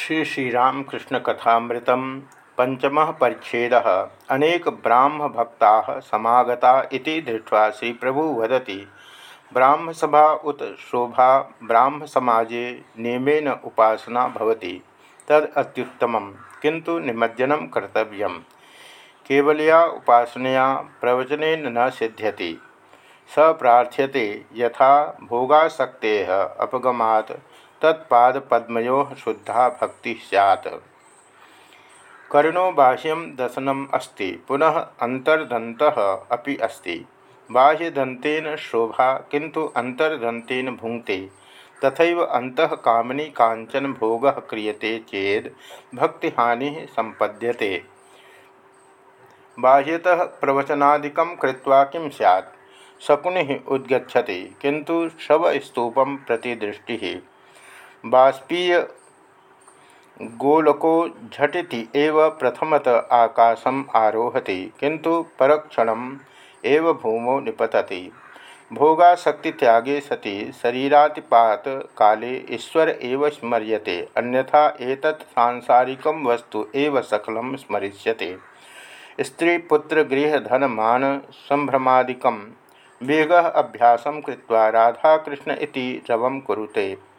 श्री श्रीरामकृष्ण कथामृत पंचम परिच्छेद। अनेक ब्राह्म भक्ता समागता इति श्री प्रभु वदति, ब्राह्म सभा उत शोभा, ब्राह्म समाजे नियमेन उपासना भवति, तद अत्युत्तमं किंतु निमज्जनं कर्तव्यं केवलया उपासनया प्रवचनेन न सिद्ध्यति। स प्रार्थ्यते यथा भोगासक्तेः अपगमात् तत्पादपद्मयो शुद्धा भक्ति सैत् कर्णो बाह्यम दशनम अस्ति, पुनः अंतर्दंतः अपि अस्ति। बाह्यदंतेन शोभा किंतु अंतर्दंतेन भुंक्ते तथा अंतः कामनी कांचन भोग क्रियते चेद भक्तिहानि संपद्यते बाह्यतः प्रवचनादिकं कृत्वा किं स्यात्? शकुनि उद्गछति किंतु शवस्तूप प्रति दृष्टि बाष्पीय गोलको झटिति एव प्रथमत आकाशम आरोहति किंतु परक्षणम एव भूमौ निपतति। भोगाशक्ति त्यागे सति, शरीरातिपात काले ईश्वर एव स्मर्यते, अन्यथा एतत् सांसारिकं वस्तु एव सकलं स्मरिष्यते। मान संभ्रमादिकं वेगः अभ्यासं कृत्वा राधाकृष्ण इति रवं कुरुते।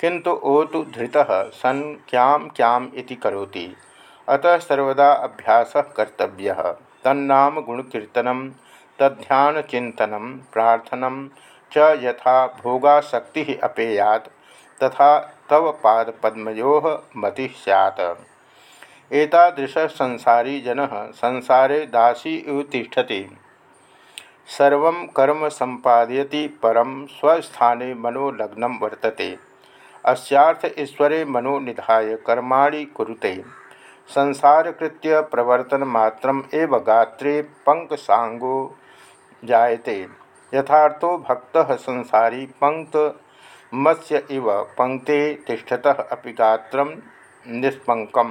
किंतु ओ तो धृत सन क्या क्याम इति अतः सर्वदा अभ्यास कर्तव्य। तन्नाम गुणकीर्तन तध्यानचिंतन प्रार्थना च यथा भोगाशक्ति अपेयात, तथा तव पादपद्मयो मति सैत् एतादृश संसारी जन संसारे दासी इव तिष्ठति। सर्व कर्म संपादयति परम स्वस्थाने मनोलग्न वर्तते। अस्यार्थ ईश्वरे मनो निधाय कर्माणि कुरुते। संसारकृत्य प्रवर्तन मात्रम एव गात्रे पंकसांगो जायते। यथार्थो भक्त संसारी पंक्त, मत्स्य इव पंक्ते तिष्ठतः अपि गात्रम निष्पंकम।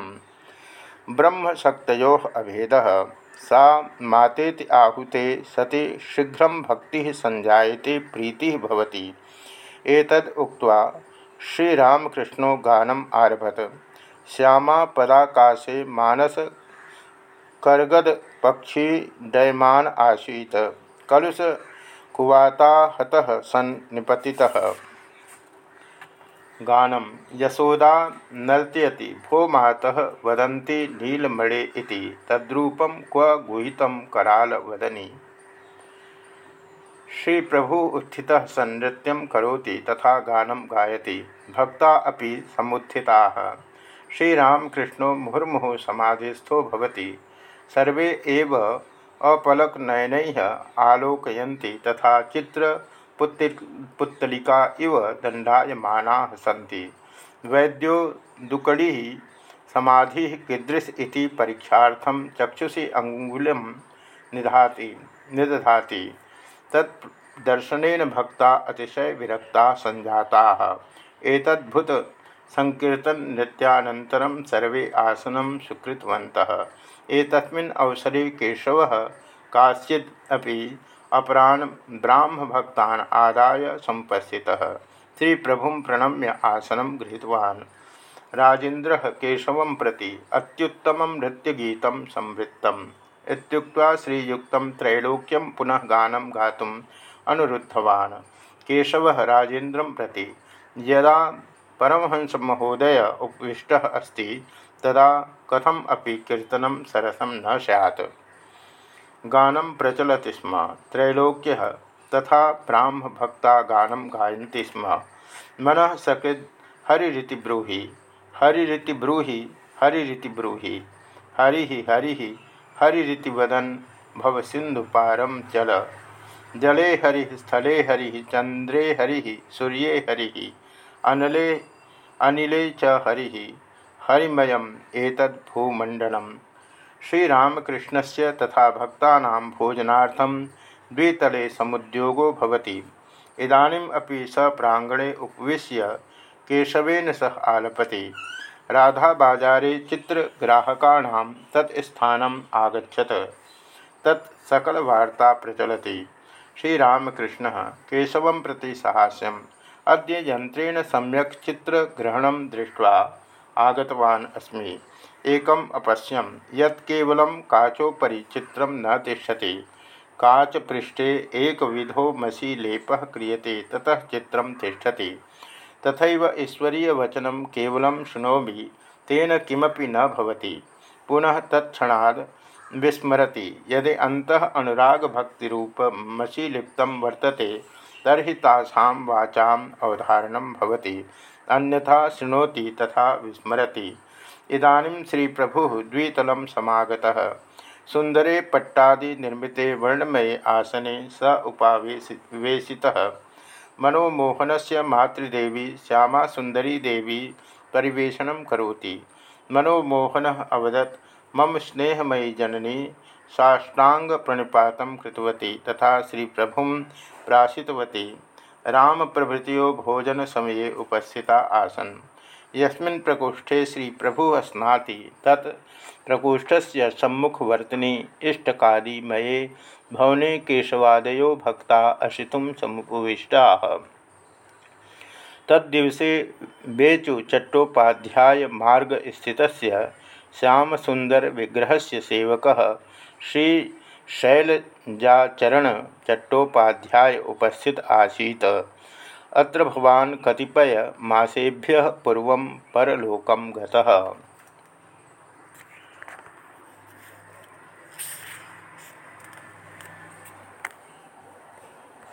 ब्रह्मशक्तो अभेद, सा मातेति आहुते सति शीघ्र भक्ति संजायते, प्रीति भवति। एतद् उक्त्वा श्रीरामकृष्णो गानम आरभत। श्यामा पदाकाशे मानस कलुष सन निपतितः। गानम यशोदा नर्तयति, भो मातः वदन्ति नीलमणे इति। क्व गुहितं करालवदनी श्री प्रभु उत्थित सन्नृत्य करोति, तथा गानम गायति। भक्ता अपि समुत्थिता। श्रीरामकृष्णो मुहुर्मुहु समाधिस्थो भवति। सर्वे एव अपलकनयन आलोकयन्ति, तथा चित्र पुत्तलिका इव दंडायमाना सी वैद्यो दुकड़ी समाधि कीदृश इति परीक्षार्थं चक्षुषि अंगुलिं निधाति निदधाति। तत्दर्शन भक्ता अतिशय विरक्ता संजाता। एतद्भुत संकीर्तन नृत्यानन्तरं सर्वे आसनं सुकृतवन्तः। एतस्मिन् अवसरे केशवः काश्चित् अपि अपरान् ब्राह्मभक्तान् आदाय सम्पश्यतः श्रीप्रभुं प्रणम्य आसनं गृहीतवान्। राजेन्द्रः केशवं प्रति अत्युत्तमं नृत्यगीतं संवृत्तम्। इत्युक्त्वा श्रीयुक्तं त्रैलोक्यं पुनः गानं गातुम् अनुरुद्धवान्। केशवः राजेन्द्रं प्रति यदा परमहंसमहोदय उपविष्टः अस्ति, तदा कथम अपि कीर्तनं सरसं न स्यात्। गानं प्रचलति स्म। त्रैलोक्यः तथा ब्राह्मभक्ता गानं गायन्ति स्म। मनः सकृद्, हरिरिति ब्रूहि हरिरिति ब्रूहि हरिरिति ब्रूहि, हरि हरि हरिति वदन, भव सिंधु पारम चल। जले हरि, स्थले हरि चंद्रे हरि, सूर्ये हरि, अनले, अनिले च हरि हरिमय एतद् भूमंडलम श्रीरामकृष्णस्य तथा भक्तानां भोजनार्थं द्वितले समुद्योगो भवति। इदानीम् अपि स सह आलपति। राधा बाजारे चित्रग्राहकाणां तत् स्थानम् आगछत तत् सकलवार्ता प्रचलति। श्रीरामकृष्ण केशव प्रति साहास्यम। यंत्रेण सम्यक चित्रग्रहण दृष्ट्वा आगतवान् अस्मि। एकम् अपश्यम। यत् केवलं काचोपरि चित्रं न तिष्ठति। काचपृष्ठे एकविधो मसीलेपः क्रियते, ततः चित्रं तिष्ठति। तथैव ईश्वरीयवचनं केवलं शुणोमी, तेन किमपि न भवति। पुनः तत्क्षणाद् विस्मरति, यदि अन्तः अनुरागभक्तिरूपमसीलिप्तं वर्तते, तर्हि तासां वाचाम् अवधारणं भवति, अन्यथा शृणोति तथा विस्मरति। इदानीं श्रीप्रभुः द्वितलं समागतः। सुन्दरे पट्टादि निर्मिते वर्णमये आसने स उपावेशितः मनोमोहनस्य मातृदेवी श्यामा सुंदरी देवी परिवेशनं करोति। मनोमोहन अवदत, मम स्नेहमयी जननी साष्टांग प्रणिपात कृतवती तथा श्री प्रभु प्राशितवती। राम प्रभृतियों भोजन समये उपस्थिता आसन। यस्मिन् प्रकोष्ठे श्री प्रभु स्नाति तत् प्रकोष्ठस्य सम्मुखवर्तिनी इष्टकादिमये भवने केशवादयो भक्ता अशितुं समुपविष्टा। तद्दिवसे बेचु चट्टोपाध्याय मार्ग स्थितस्य श्याम सुंदर विग्रह सेवक श्री शैलजाचरण चट्टोपाध्याय उपस्थित आसीत। अत्र भवान् कतिपय मासेभ्य पूर्व परलोकम गतः।